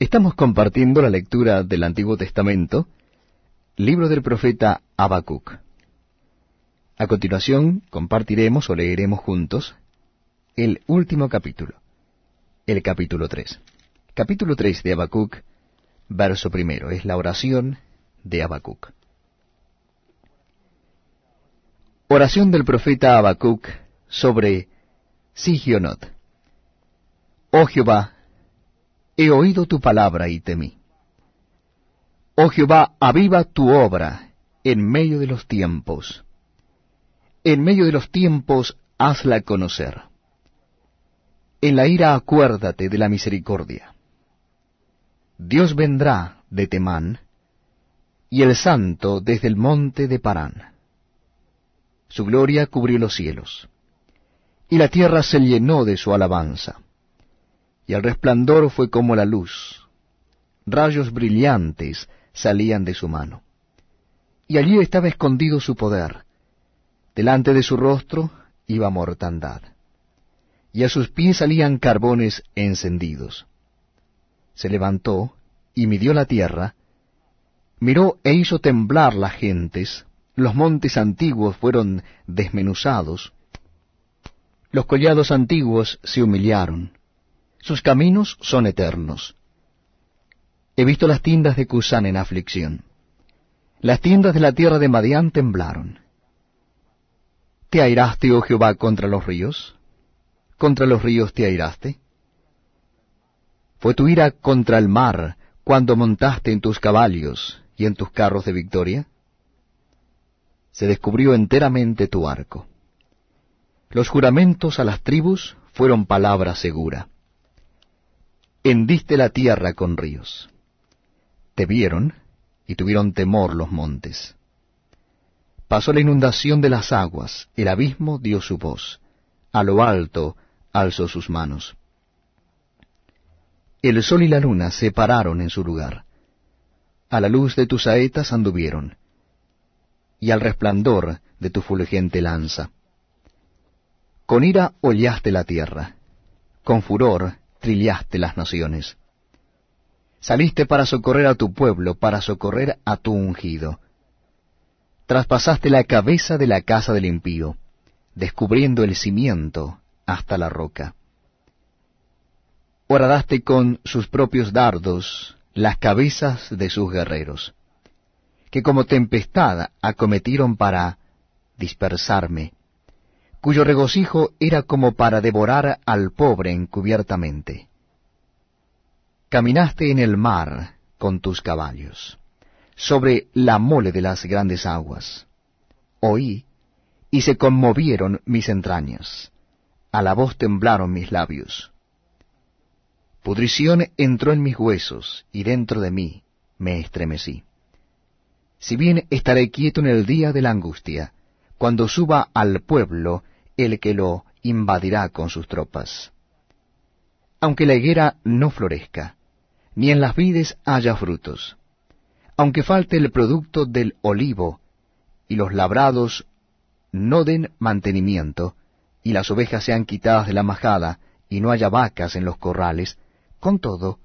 Estamos compartiendo la lectura del Antiguo Testamento, libro del profeta Habacuc. A continuación, compartiremos o leeremos juntos el último capítulo, el capítulo 3. Capítulo 3 de Habacuc, verso primero, es la oración de Habacuc. Oración del profeta Habacuc sobre Sigionot. Oh Jehová, he oído tu palabra y temí. Oh Jehová, aviva tu obra en medio de los tiempos. En medio de los tiempos hazla conocer. En la ira acuérdate de la misericordia. Dios vendrá de Temán, y el santo desde el monte de Parán. Su gloria cubrió los cielos, y la tierra se llenó de su alabanza y el resplandor fue como la luz. Rayos brillantes salían de su mano. Y allí estaba escondido su poder. Delante de su rostro iba mortandad. Y a sus pies salían carbones encendidos. Se levantó y midió la tierra, miró e hizo temblar las gentes, los montes antiguos fueron desmenuzados, los collados antiguos se humillaron, sus caminos son eternos. He visto las tiendas de Cusán en aflicción. Las tiendas de la tierra de Madián temblaron. ¿Te airaste, oh Jehová, contra los ríos? ¿Contra los ríos te airaste? ¿Fue tu ira contra el mar cuando montaste en tus caballos y en tus carros de victoria? Se descubrió enteramente tu arco. Los juramentos a las tribus fueron palabra segura hendiste la tierra con ríos. Te vieron y tuvieron temor los montes. Pasó la inundación de las aguas, el abismo dio su voz, a lo alto alzó sus manos. El sol y la luna se pararon en su lugar, a la luz de tus saetas anduvieron, y al resplandor de tu fulgente lanza. Con ira hollaste la tierra, con furor trillaste las naciones. Saliste para socorrer a tu pueblo, para socorrer a tu ungido. Traspasaste la cabeza de la casa del impío, descubriendo el cimiento hasta la roca. Horadaste con sus propios dardos las cabezas de sus guerreros, que como tempestad acometieron para dispersarme, cuyo regocijo era como para devorar al pobre encubiertamente. Caminaste en el mar con tus caballos, sobre la mole de las grandes aguas. Oí, y se conmovieron mis entrañas, a la voz temblaron mis labios. Pudrición entró en mis huesos, y dentro de mí me estremecí. Si bien estaré quieto en el día de la angustia, cuando suba al pueblo el que lo invadirá con sus tropas. Aunque la higuera no florezca, ni en las vides haya frutos, aunque falte el producto del olivo, y los labrados no den mantenimiento, y las ovejas sean quitadas de la majada, y no haya vacas en los corrales, con todo,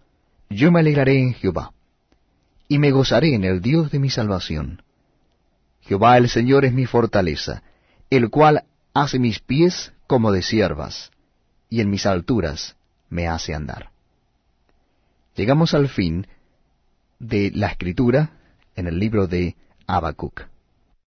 yo me alegraré en Jehová, y me gozaré en el Dios de mi salvación. Jehová el Señor es mi fortaleza, el cual hace mis pies como de siervas, y en mis alturas me hace andar. Llegamos al fin de la escritura en el libro de Habacuc.